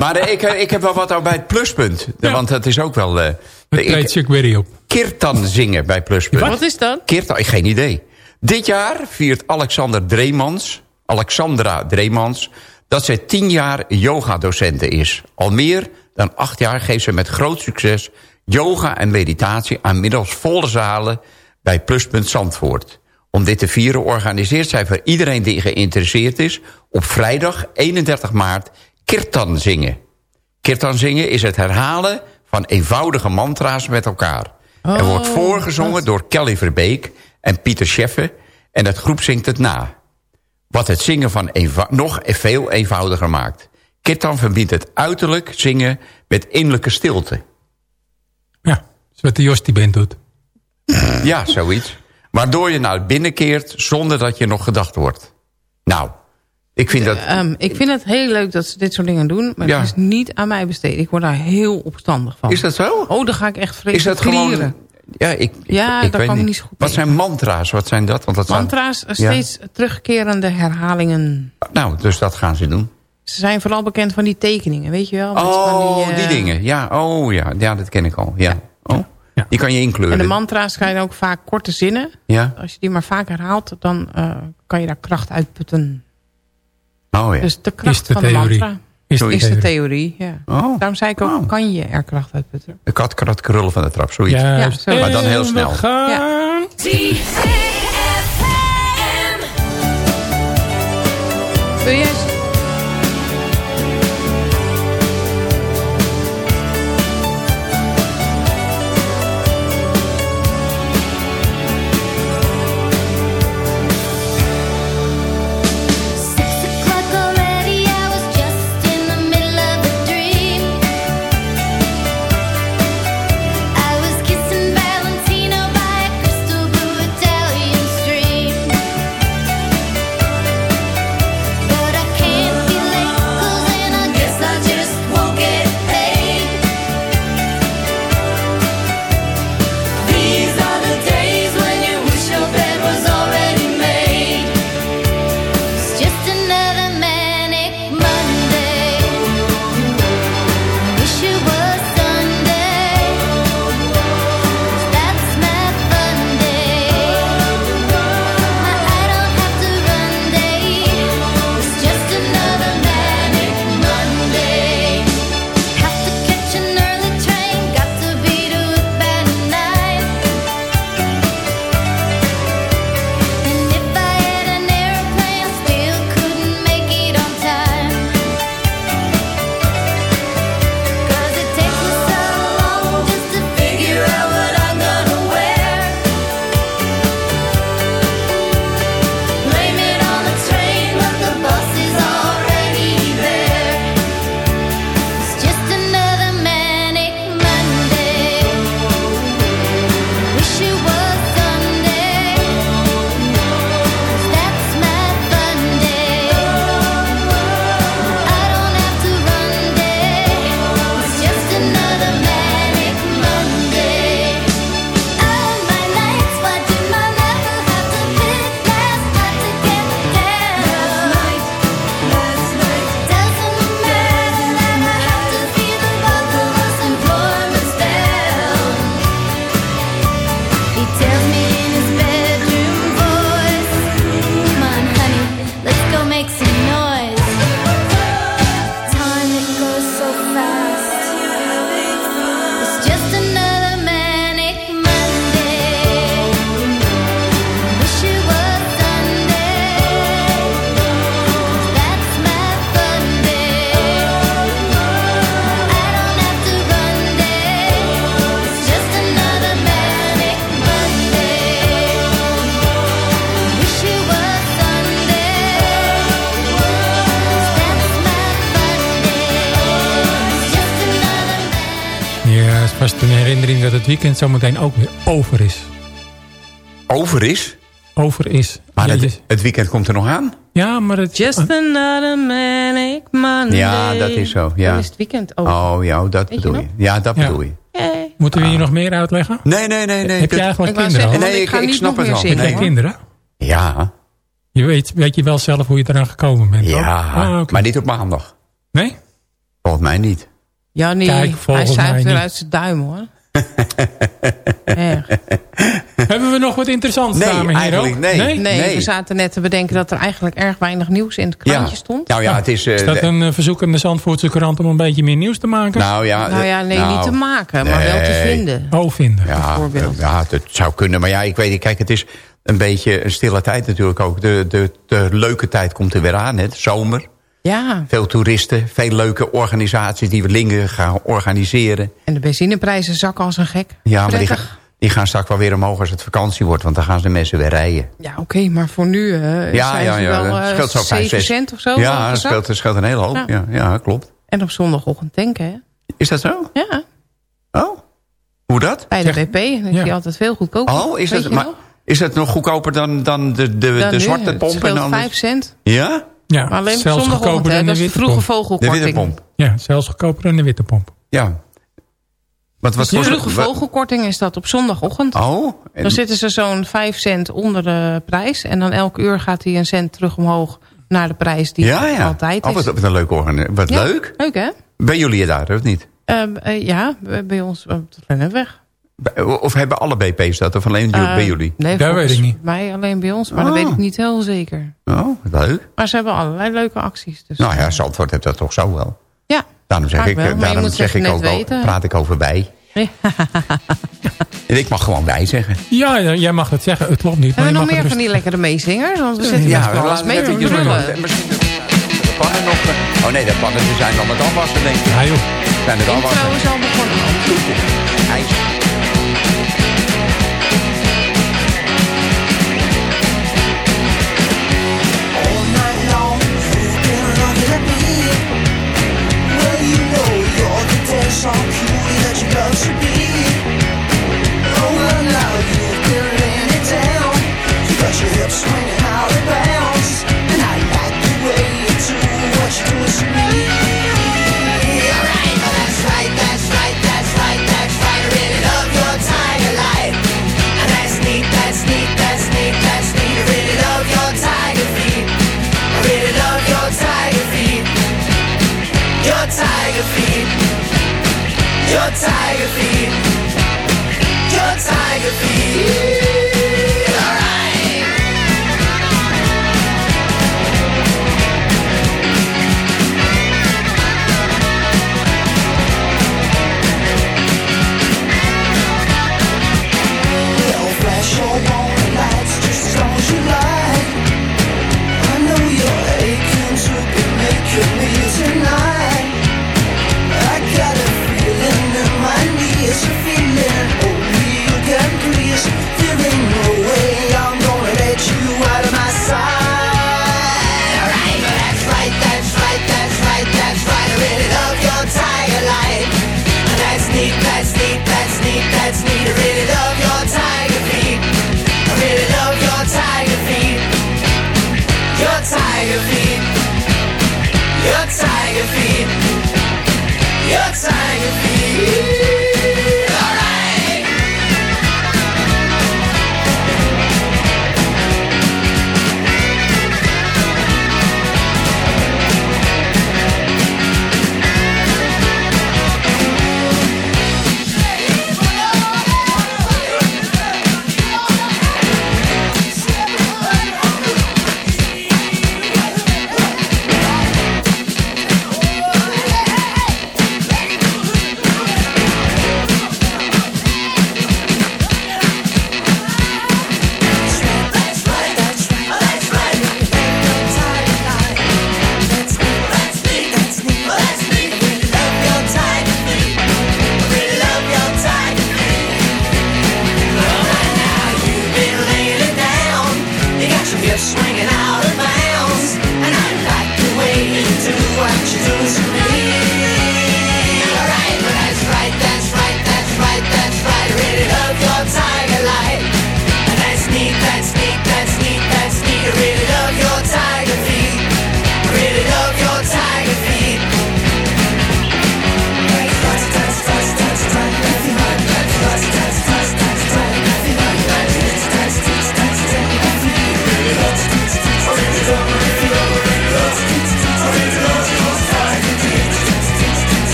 maar eh, ik, eh, ik heb wel wat bij het pluspunt. Want dat is ook wel... eh ik- treedt Chuck Berry op. Kirtan zingen bij pluspunt. Wat is dat? Kirtan, ik geen idee. Dit jaar viert Alexander Dreemans, Alexandra Dreemans... dat zij tien jaar yogadocente is. Al meer dan acht jaar geeft ze met groot succes... yoga en meditatie aan middels volle zalen... bij Pluspunt Zandvoort. Om dit te vieren organiseert zij voor iedereen die geïnteresseerd is... op vrijdag 31 maart Kirtan zingen. Kirtan zingen is het herhalen van eenvoudige mantra's met elkaar. er Oh, wordt voorgezongen dat. door Kelly Verbeek en Pieter Scheffe... en het groep zingt het na. Wat het zingen van nog veel eenvoudiger maakt. Kirtan verbindt het uiterlijk zingen met innerlijke stilte. Ja, dat is wat de Jos die band doet. Ja, zoiets. Waardoor je naar binnen keert zonder dat je nog gedacht wordt. Nou, ik vind dat... Ehm, ik vind het heel leuk dat ze dit soort dingen doen. Maar Ja. het is niet aan mij besteed. Ik word daar heel opstandig van. Is dat zo? Oh, dan ga ik echt Is vreselijk dat gewoon... Ja, ik, ik, Ja, ik daar weet kan ik niet zo goed Wat zijn mantra's? Wat zijn dat? Want dat zijn- Mantra's, Ja. steeds terugkerende herhalingen. Nou, dus dat gaan ze doen. Ze zijn vooral bekend van die tekeningen, weet je wel? Met Oh, van die, eh, dingen. Ja, oh ja. Ja, dat ken ik al. Ja. Oh. Die kan je inkleuren. En de mantra's zijn ook vaak korte zinnen. Ja. Als je die maar vaak herhaalt, dan eh, kan je daar kracht uitputten. Oh ja. Dus de kracht Is de van de mantra Is is, de theorie. Ja. Oh. Daarom zei ik ook, kan je er kracht uitputten? De kat krat krullen van de trap, zoiets. Juist. Ja, zo. Maar dan heel snel. Wil jij herinnering dat het weekend zometeen ook weer over is. Over is? Over is. Maar Ja, het, het weekend komt er nog aan? ja, maar het... Just another manic Monday. Ja, dat is zo. Ja. Dan is het weekend over. Oh, ja, dat Weet je bedoel je. Ja, dat Ja. bedoel je. Moeten we hier nog meer uitleggen? Nee, nee, nee. nee. Heb je Ik- eigenlijk kinderen zeggen, al? Nee, ik snap het zingen. Heb jij kinderen? Ja, Je weet, weet je wel zelf hoe je eraan gekomen bent, toch? ja. Ah, maar niet op maandag. Nee? Volgens mij niet. Ja, nee. Kijk, Hij mij zuigt weer niet. uit zijn duim, hoor. Hebben we nog wat interessants, Nee, dames en heren? eigenlijk ook? nee. nee? Nee, we zaten net te bedenken dat er eigenlijk erg weinig nieuws in het krantje Ja. stond. Nou ja, het is... eh, Is dat een eh, verzoek aan de Zandvoortse krant om een beetje meer nieuws te maken? nou ja, Nou ja, nee, nou, niet te maken, maar wel te vinden. Oh, vinden. Ja, bijvoorbeeld. ja, het zou kunnen. Maar ja, ik weet niet. Kijk, het is een beetje een stille tijd natuurlijk ook. De, de, de leuke tijd komt er weer aan, hè. de zomer. Ja, Veel toeristen, veel leuke organisaties die we dingen gaan organiseren. en de benzineprijzen zakken als een gek. Ja, maar die, gaan- die gaan straks wel weer omhoog als het vakantie wordt. Want dan gaan ze de mensen weer rijden. Ja, oké, maar voor nu eh Ja, zijn ja, ze ja. wel dat eh, scheelt zo 7 5, 6. cent of zo. Ja, dat scheelt, scheelt een hele hoop. Ja. Ja, ja, klopt. En op zondagochtend tanken, hè? Is dat zo? Ja, Oh, hoe dat? bij de BP. Dan is Ja. die altijd veel goedkoper. Oh, is dat, maar, nog? is dat nog goedkoper dan, dan de, de, Dan de nu, zwarte het pomp? en scheelt dan 5 cent. Ja? Ja, Maar alleen op zelfs goedkoper dan de is de witte vroege pomp. De vogelkorting. witte pomp. Ja, zelfs goedkoper dan de witte pomp. Ja. Wat, wat De vroege vogelkorting is dat op zondagochtend. Oh, en- Dan zitten ze zo'n 5 cent onder de prijs. En dan elk uur gaat hij een cent terug omhoog naar de prijs die ja, ja. altijd Oh, is. wat, wat een leuke organisatie. Wat Ja, leuk. Leuk, hè? Ben jullie daar, of niet? Ehm, eh, ja, bij ons op de Vlennepweg. Of hebben alle BP's dat? Of alleen Eh, bij jullie? Nee, Dat weet ik niet. mij alleen bij ons. Maar dat weet ik niet heel zeker. Oh, leuk. Maar ze hebben allerlei leuke acties. Dus, Nou ja, Zandvoort heeft dat toch zo wel. ja. Daarom zeg ik, wel, daarom zeg ik ook, al- weten. praat ik over bij. En ik mag gewoon bij zeggen. Ja, ja, jij mag het zeggen. Het klopt niet. Hebben we nog meer van die lekkere meezingers? Want we zitten Ja, ja, met we alles laten mee te brullen. Misschien de, pannen nog... eh, Oh nee, de pannen zijn nog met afwassen, denk ik. Ja, joh. Zijn het Intro afwassen? is al begonnen. Dancehall cutie that you love to be. Now you've been laying it down. You got your hips swinging and I like the way you do what you do to me. Your tiger feet. Your tiger feet.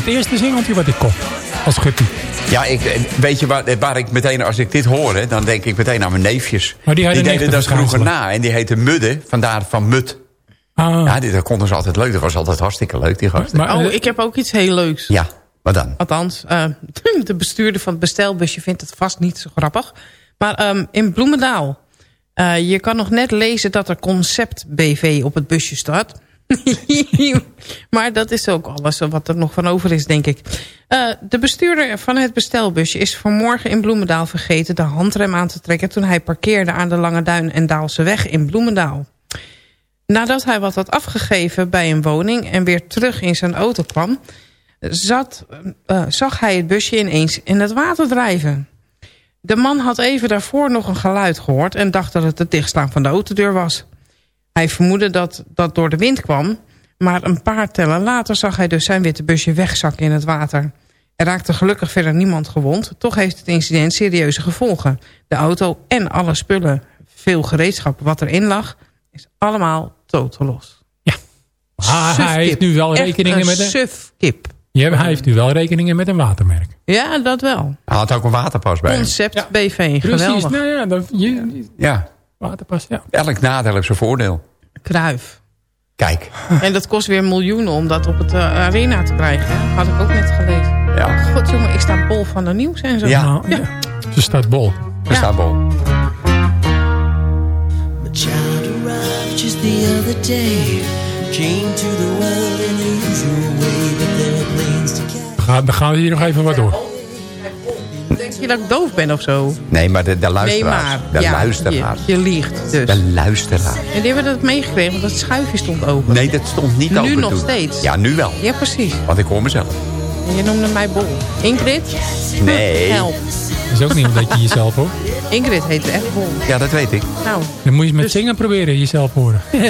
Het eerste singeltje wat ik kocht. Als guppy. Ja, ik, eh, weet je waar, waar ik meteen, als ik dit hoor, hè, dan denk ik meteen aan mijn neefjes. Maar die hadden niks deden dat vroeger na en die heette Mudde, vandaar van Mut. Ah. Ja, die, dat konden ze altijd leuk. Dat was altijd hartstikke leuk, die gasten. oh, ik heb ook iets heel leuks. Ja, wat dan? Althans, eh, de bestuurder van het bestelbusje vindt het vast niet zo grappig. Maar ehm, in Bloemendaal, eh, je kan nog net lezen dat er Concept BV op het busje staat. maar dat is ook alles wat er nog van over is, denk ik. Eh, de bestuurder van het bestelbusje is vanmorgen in Bloemendaal vergeten... de handrem aan te trekken toen hij parkeerde aan de Lange Duin en Daalse weg in Bloemendaal. Nadat hij wat had afgegeven bij een woning en weer terug in zijn auto kwam... Zat, eh, zag hij het busje ineens in het water drijven. De man had even daarvoor nog een geluid gehoord... en dacht dat het het dichtslaan van de autodeur was. Hij vermoedde dat dat door de wind kwam... maar een paar tellen later zag hij dus zijn witte busje wegzakken in het water. Er raakte gelukkig verder niemand gewond. Toch heeft het incident serieuze gevolgen. De auto en alle spullen, veel gereedschap wat erin lag... is allemaal totaal los. Ah, hij heeft nu wel rekeningen een met een... sufkip. Ja, hij heeft nu wel rekeningen met een watermerk. Ja, dat wel. Hij had ook een waterpas bij. hem. Concept BV, Precies, geweldig. nou ja, dat, je, Ja, waterpas, ja. elk nadeel heeft zijn voordeel. Kruif. Kijk, En dat kost weer miljoenen om dat op het eh, arena te krijgen. hè. Had ik ook net gelezen. ja, God jongen, ik sta bol van de nieuws en zo. Ja. Nou, ja. Ze staat bol. er staat bol. My child arrived just the other day. Came to the world in the usual way, but there were planes to catch. Dan gaan, dan gaan we hier nog even wat door. Denk je dat ik doof ben of zo? Nee, maar de, de Nee, luisteraars. maar. de ja, luisteraars. Je, je liegt dus. De luisteraars. En die hebben dat meegekregen, want dat schuifje stond open. Nee, dat stond niet Nu open nog toen. steeds. Ja, nu wel. Ja, precies. Want ik hoor mezelf. En je noemde mij bol. Ingrid? Nee. Help. Dat is ook niet omdat je jezelf hoort. Ingrid heette echt bol. Ja, dat weet ik. Nou, Dan moet je met zingen proberen jezelf horen.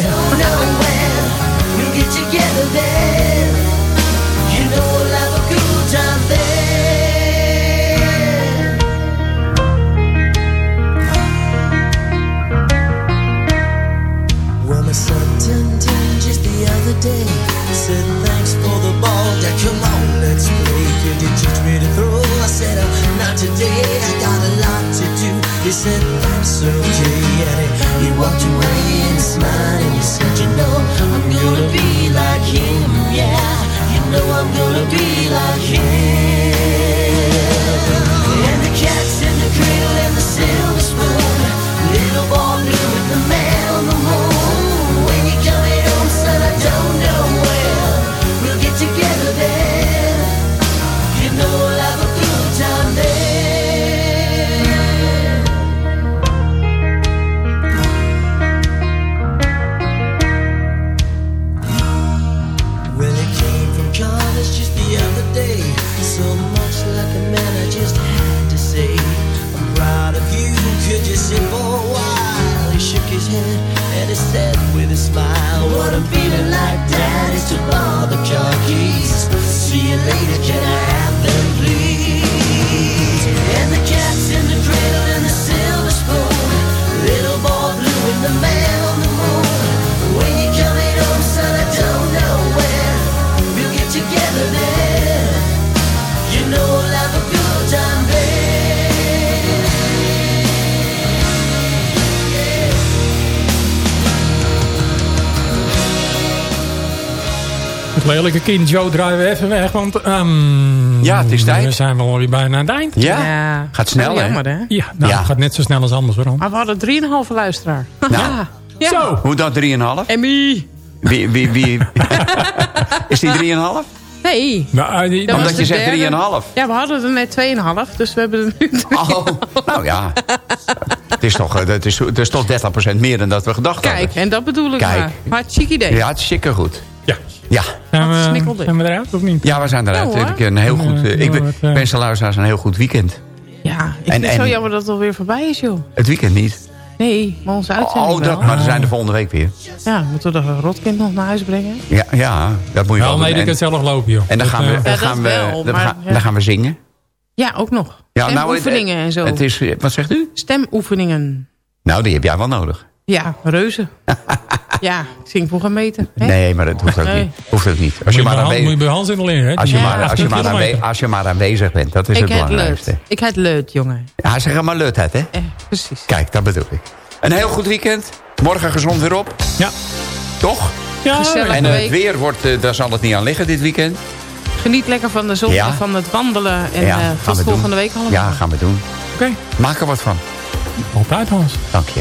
Come on, let's play. Can you teach me to throw? I said uh, not today. I got a lot to do. He said that's okay. And he, he walked away and smiled and he said, you know I'm gonna be like him. Yeah, you know I'm gonna be like him. And the cat's in the cradle and the silver spoon. Little boy blue Could you sit for a while? He shook his head and he said with a smile, What I'm feeling like, Dad, is to borrow the car keys. See you later, can lelijke kind Joe draaien we even weg, want... ehm, Ja, het is tijd. We zijn wel alweer bijna aan het eind. Ja? Gaat snel, hè? Jammer, hè? Ja, nou, Ja. het gaat net zo snel als anders hoor. Maar we hadden 3,5 luisteraar. Nou, Ja. Zo! hoe dat 3,5? Emmy. Wie, wie, wie? is die 3,5? Nee. Nou, die- Dat Omdat je zegt derde. 3,5. Ja, we hadden er net 2,5. Dus we hebben er nu Oh, nou ja. Het is toch, eh, het is, het is toch 30% meer dan dat we gedacht Kijk, hadden. en dat bedoel ik Kijk. maar. Hartstikke idee. Ja, het is zeker goed. ja. Ja. Zijn we, snikkelde. zijn we eruit of niet? Ja, we zijn eruit. Ja, hoor. ik, een heel goed, eh, ik ben- eh, wens de luisteraars een heel goed weekend. Ja, ik En- vind het zo jammer dat het alweer voorbij is, joh. Het weekend niet. Nee, maar onze uitzending Oh, dat, wel. maar we zijn er volgende week weer. Ja, moeten we de rotkind nog naar huis brengen? Ja, ja dat moet je Wel, wel nee, doen. ik En, het zelf lopen, joh. en dan gaan we, eh, dan gaan we, wel, dan maar, gaan- ja. dan gaan we zingen. Ja, ook nog. Ja, nou, het- en zo. Het is, wat zegt u? Stemoefeningen. Nou, die heb jij wel nodig. Ja, reuze. Ja, ik zing voor een meter. hè? Nee, maar dat hoeft ook Nee. niet. Hoeft ook niet. Als je, Moet maar je bij Han- moet je aanwezig, bij Hans in alleen, hè? als, je Ja, maar, als, je 18 maar aanwe- kilometer. als je maar aanwezig bent, dat is Ik het het belangrijkste. leuk. Ik het leuk, jongen. Ja, zeg maar leuk hè? Eh, precies. Kijk, dat bedoel ik. Een heel goed weekend. Morgen gezond weer op. Ja. Toch? Ja, Gezellig En het week. weer, wordt, eh, daar zal het niet aan liggen dit weekend. Geniet lekker van de zon Ja. en van het wandelen. En Ja, eh, gaan tot we volgende doen. week allemaal. Ja, gaan we doen. Oké. Maak er wat van. Altijd Hans. Dank je.